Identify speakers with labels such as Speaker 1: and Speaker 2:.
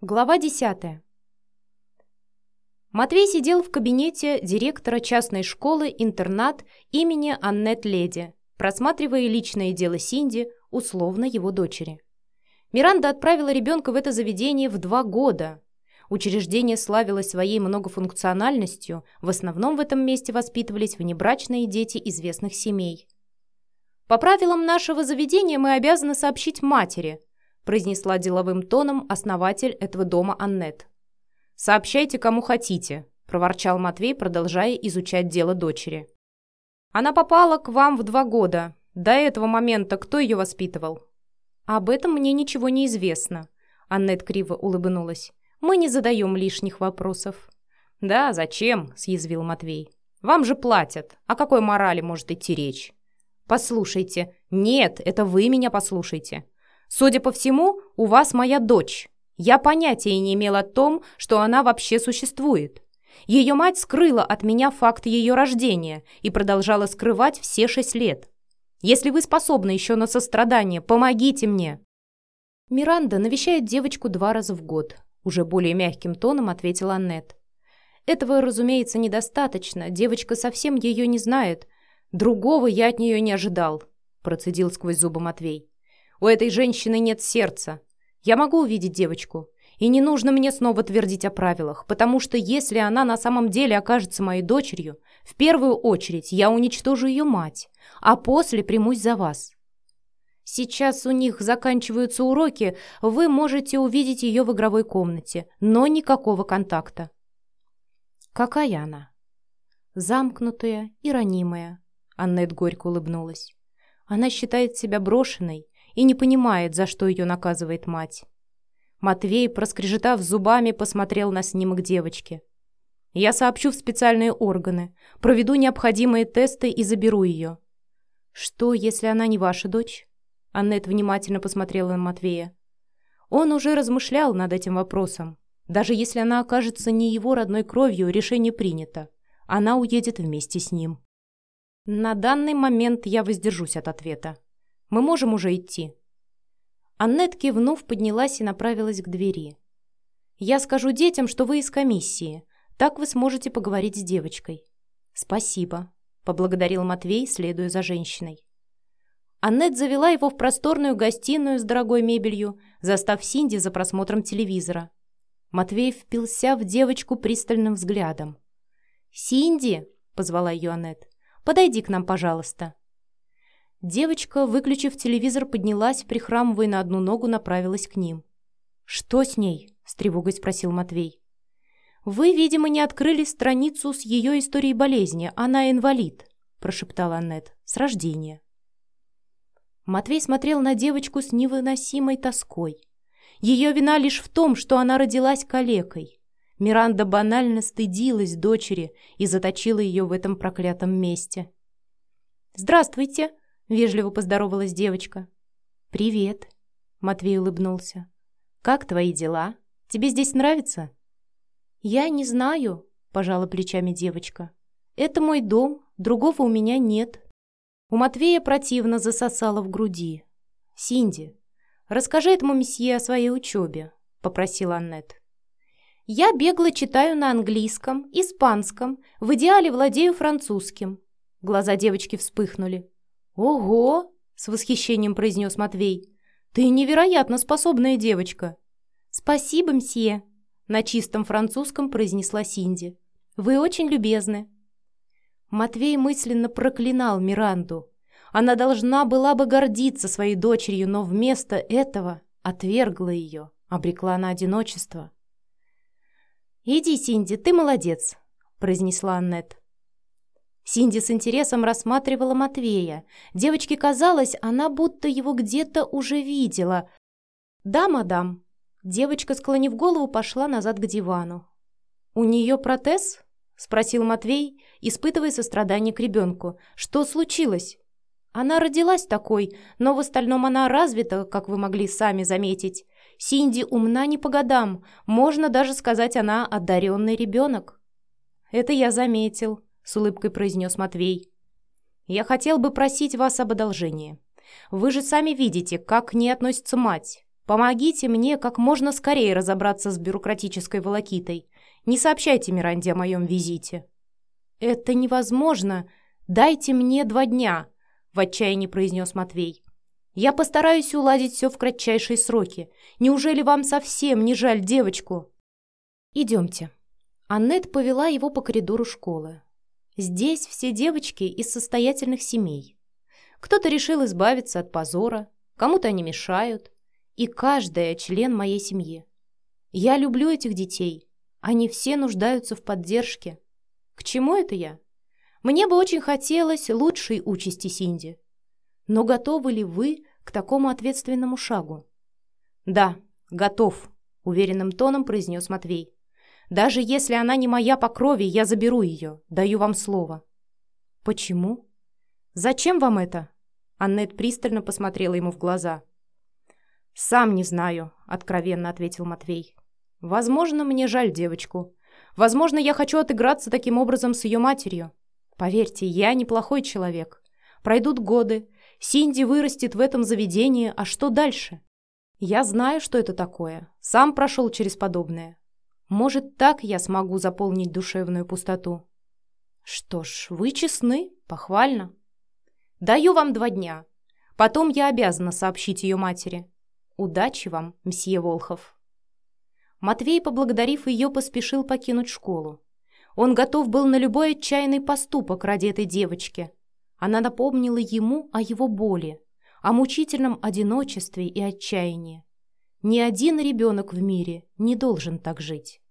Speaker 1: Глава 10. Матвей сидел в кабинете директора частной школы-интернат имени Аннет Леди, просматривая личное дело Синди, условно его дочери. Миранда отправила ребенка в это заведение в два года. Учреждение славилось своей многофункциональностью, в основном в этом месте воспитывались внебрачные дети известных семей. По правилам нашего заведения мы обязаны сообщить матери – произнесла деловым тоном основатель этого дома Аннет. «Сообщайте, кому хотите», – проворчал Матвей, продолжая изучать дело дочери. «Она попала к вам в два года. До этого момента кто ее воспитывал?» «Об этом мне ничего не известно», – Аннет криво улыбнулась. «Мы не задаем лишних вопросов». «Да, зачем?» – съязвил Матвей. «Вам же платят. О какой морали может идти речь?» «Послушайте». «Нет, это вы меня послушайте. Судя по всему, у вас моя дочь. Я понятия не имел о том, что она вообще существует. Ее мать скрыла от меня факт ее рождения и продолжала скрывать все шесть лет. Если вы способны еще на сострадание, помогите мне!» Миранда навещает девочку два раза в год. Уже более мягким тоном ответила Аннет. Этого, разумеется, недостаточно. Девочка совсем ее не знает. Другого я от нее не ожидал, процедил сквозь зубы Матвей. У этой женщины нет сердца. Я могу увидеть девочку. И не нужно мне снова твердить о правилах, потому что если она на самом деле окажется моей дочерью, в первую очередь я уничтожу ее мать, а после примусь за вас. Сейчас у них заканчиваются уроки, вы можете увидеть ее в игровой комнате, но никакого контакта. Какая она? Замкнутая и ранимая. Аннет горько улыбнулась. Она считает себя брошенной и не понимает, за что ее наказывает мать. Матвей, проскрежетав зубами, посмотрел на снимок девочки. «Я сообщу в специальные органы, проведу необходимые тесты и заберу ее». «Что, если она не ваша дочь?» Аннет внимательно посмотрела на Матвея. Он уже размышлял над этим вопросом. Даже если она окажется не его родной кровью, решение принято. Она уедет вместе с ним. На данный момент я воздержусь от ответа. Мы можем уже идти?» Аннет, кивнув, поднялась и направилась к двери. «Я скажу детям, что вы из комиссии. Так вы сможете поговорить с девочкой». «Спасибо», — поблагодарил Матвей, следуя за женщиной. Аннет завела его в просторную гостиную с дорогой мебелью, застав Синди за просмотром телевизора. Матвей впился в девочку пристальным взглядом. «Синди!» — позвала ее Аннет. «Подойди к нам, пожалуйста». Девочка, выключив телевизор, поднялась, прихрамывая на одну ногу, направилась к ним. «Что с ней?» – с тревогой спросил Матвей. «Вы, видимо, не открыли страницу с ее историей болезни. Она инвалид», – прошептала Аннет, – «с рождения». Матвей смотрел на девочку с невыносимой тоской. Ее вина лишь в том, что она родилась калекой. Миранда банально стыдилась дочери и заточила ее в этом проклятом месте. «Здравствуйте!» Вежливо поздоровалась девочка. «Привет», — Матвей улыбнулся. «Как твои дела? Тебе здесь нравится?» «Я не знаю», — пожала плечами девочка. «Это мой дом, другого у меня нет». У Матвея противно засосало в груди. «Синди, расскажи этому месье о своей учебе», — попросила Аннет. «Я бегло читаю на английском, испанском, в идеале владею французским». Глаза девочки вспыхнули. «Ого!» — с восхищением произнес Матвей. «Ты невероятно способная девочка!» «Спасибо, мсье!» — на чистом французском произнесла Синди. «Вы очень любезны!» Матвей мысленно проклинал Миранду. Она должна была бы гордиться своей дочерью, но вместо этого отвергла ее, обрекла на одиночество. «Иди, Синди, ты молодец», — произнесла Аннет. Синди с интересом рассматривала Матвея. Девочке казалось, она будто его где-то уже видела. «Да, мадам». Девочка, склонив голову, пошла назад к дивану. «У нее протез?» — спросил Матвей, испытывая сострадание к ребенку. «Что случилось?» «Она родилась такой, но в остальном она развита, как вы могли сами заметить. Синди умна не по годам, можно даже сказать, она одаренный ребенок». «Это я заметил», с улыбкой произнес Матвей. «Я хотел бы просить вас об одолжении. Вы же сами видите, как к ней относится мать. Помогите мне как можно скорее разобраться с бюрократической волокитой. Не сообщайте Миранде о моем визите». «Это невозможно. Дайте мне два дня», — в отчаянии произнес Матвей. «Я постараюсь уладить все в кратчайшие сроки. Неужели вам совсем не жаль девочку?» «Идемте». Аннет повела его по коридору школы. Здесь все девочки из состоятельных семей. Кто-то решил избавиться от позора, кому-то они мешают, и каждая член моей семьи. Я люблю этих детей. Они все нуждаются в поддержке. К чему это я? Мне бы очень хотелось лучшей участи Синди. Но готовы ли вы к такому ответственному шагу? Да, готов, уверенным тоном произнес Матвей. Даже если она не моя по крови, я заберу ее, даю вам слово. Почему? Зачем вам это? Аннет пристально посмотрела ему в глаза. «Сам не знаю», — откровенно ответил Матвей. «Возможно, мне жаль девочку. Возможно, я хочу отыграться таким образом с ее матерью. Поверьте, я неплохой человек. Пройдут годы, Синди вырастет в этом заведении, а что дальше? Я знаю, что это такое. Сам прошел через подобное. Может, так я смогу заполнить душевную пустоту? Что ж, вы честны, похвально. Даю вам два дня. Потом я обязана сообщить ее матери. Удачи вам, мсье Волхов. Матвей, поблагодарив ее, поспешил покинуть школу. Он готов был на любой отчаянный поступок ради этой девочки. Она напомнила ему о его боли, о мучительном одиночестве и отчаянии. Ни один ребенок в мире не должен так жить.